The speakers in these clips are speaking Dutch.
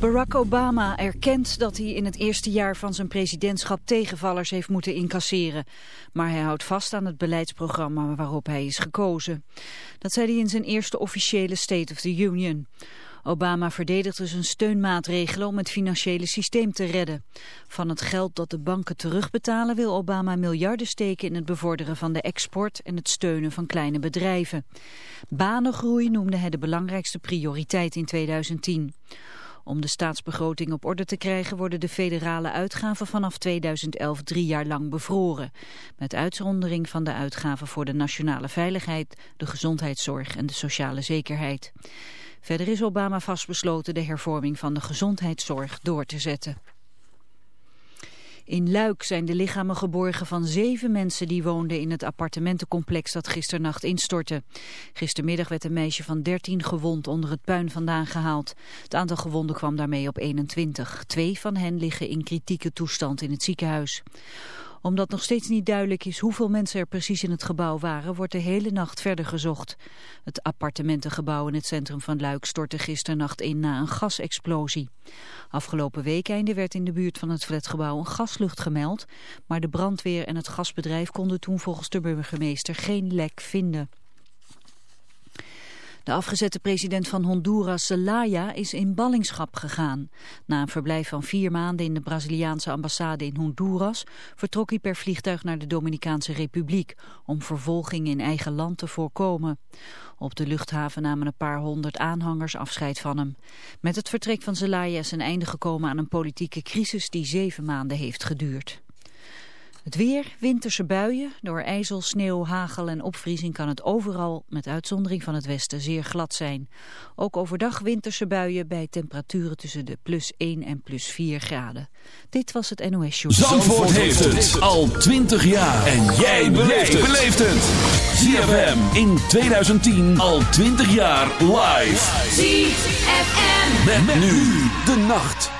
Barack Obama erkent dat hij in het eerste jaar van zijn presidentschap tegenvallers heeft moeten incasseren. Maar hij houdt vast aan het beleidsprogramma waarop hij is gekozen. Dat zei hij in zijn eerste officiële State of the Union. Obama verdedigde zijn steunmaatregelen om het financiële systeem te redden. Van het geld dat de banken terugbetalen wil Obama miljarden steken in het bevorderen van de export en het steunen van kleine bedrijven. Banengroei noemde hij de belangrijkste prioriteit in 2010. Om de staatsbegroting op orde te krijgen worden de federale uitgaven vanaf 2011 drie jaar lang bevroren. Met uitzondering van de uitgaven voor de nationale veiligheid, de gezondheidszorg en de sociale zekerheid. Verder is Obama vastbesloten de hervorming van de gezondheidszorg door te zetten. In Luik zijn de lichamen geborgen van zeven mensen die woonden in het appartementencomplex dat gisternacht instortte. Gistermiddag werd een meisje van 13 gewond onder het puin vandaan gehaald. Het aantal gewonden kwam daarmee op 21. Twee van hen liggen in kritieke toestand in het ziekenhuis omdat nog steeds niet duidelijk is hoeveel mensen er precies in het gebouw waren, wordt de hele nacht verder gezocht. Het appartementengebouw in het centrum van Luik stortte gisternacht in na een gasexplosie. Afgelopen weekende werd in de buurt van het flatgebouw een gaslucht gemeld, maar de brandweer en het gasbedrijf konden toen volgens de burgemeester geen lek vinden. De afgezette president van Honduras, Zelaya, is in ballingschap gegaan. Na een verblijf van vier maanden in de Braziliaanse ambassade in Honduras vertrok hij per vliegtuig naar de Dominicaanse Republiek om vervolging in eigen land te voorkomen. Op de luchthaven namen een paar honderd aanhangers afscheid van hem. Met het vertrek van Zelaya is een einde gekomen aan een politieke crisis die zeven maanden heeft geduurd. Het weer, winterse buien. Door ijzel, sneeuw, hagel en opvriezing kan het overal, met uitzondering van het westen, zeer glad zijn. Ook overdag winterse buien bij temperaturen tussen de plus 1 en plus 4 graden. Dit was het NOS Show. Zandvoort heeft het al 20 jaar. En jij beleeft het. ZFM in 2010 al 20 jaar live. ZFM. Met, nu de nacht.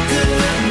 could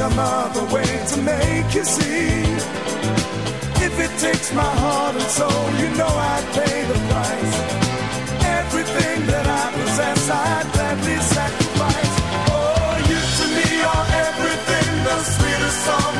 some other way to make you see. If it takes my heart and soul, you know I'd pay the price. Everything that I possess, I'd gladly sacrifice. Oh, you to me are everything, the sweetest song.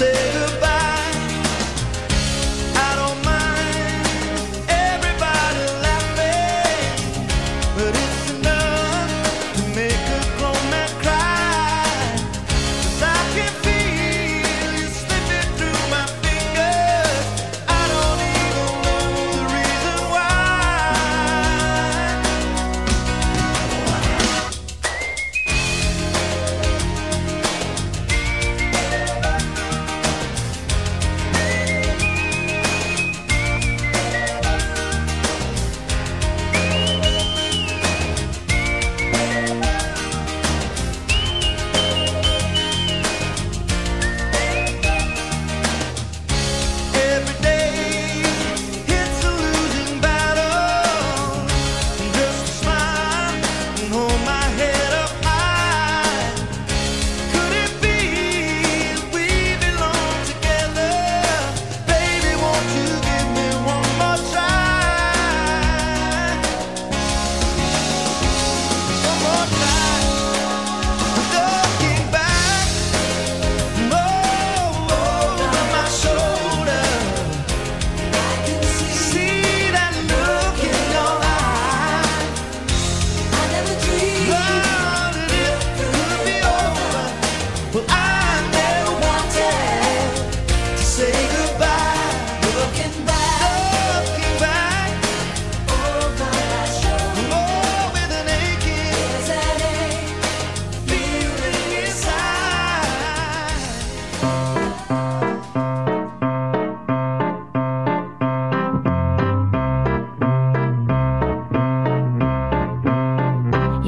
stay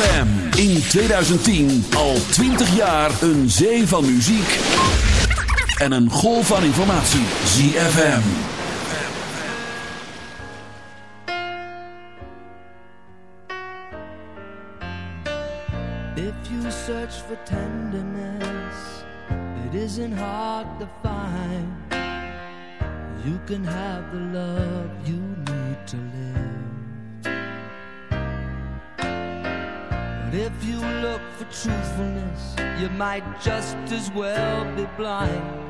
ZFM. In 2010 al 20 jaar een zee van muziek en een golf van informatie. ZFM. If you search for tenderness, it isn't hard to find. You can might just as well be blind.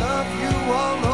love you all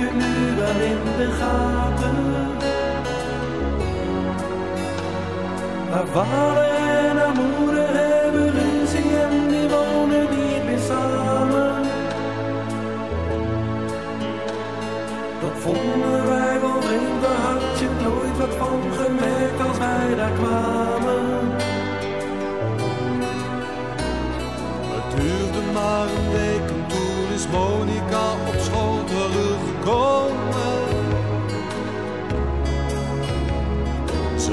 Je nu wel in de gaten. Haar vader en haar moeder hebben ruzie en die wonen niet meer samen. Dat vonden wij wel vreemd, daar had je nooit wat van gemerkt als wij daar kwamen. Het duurde maar een week en toen is Monica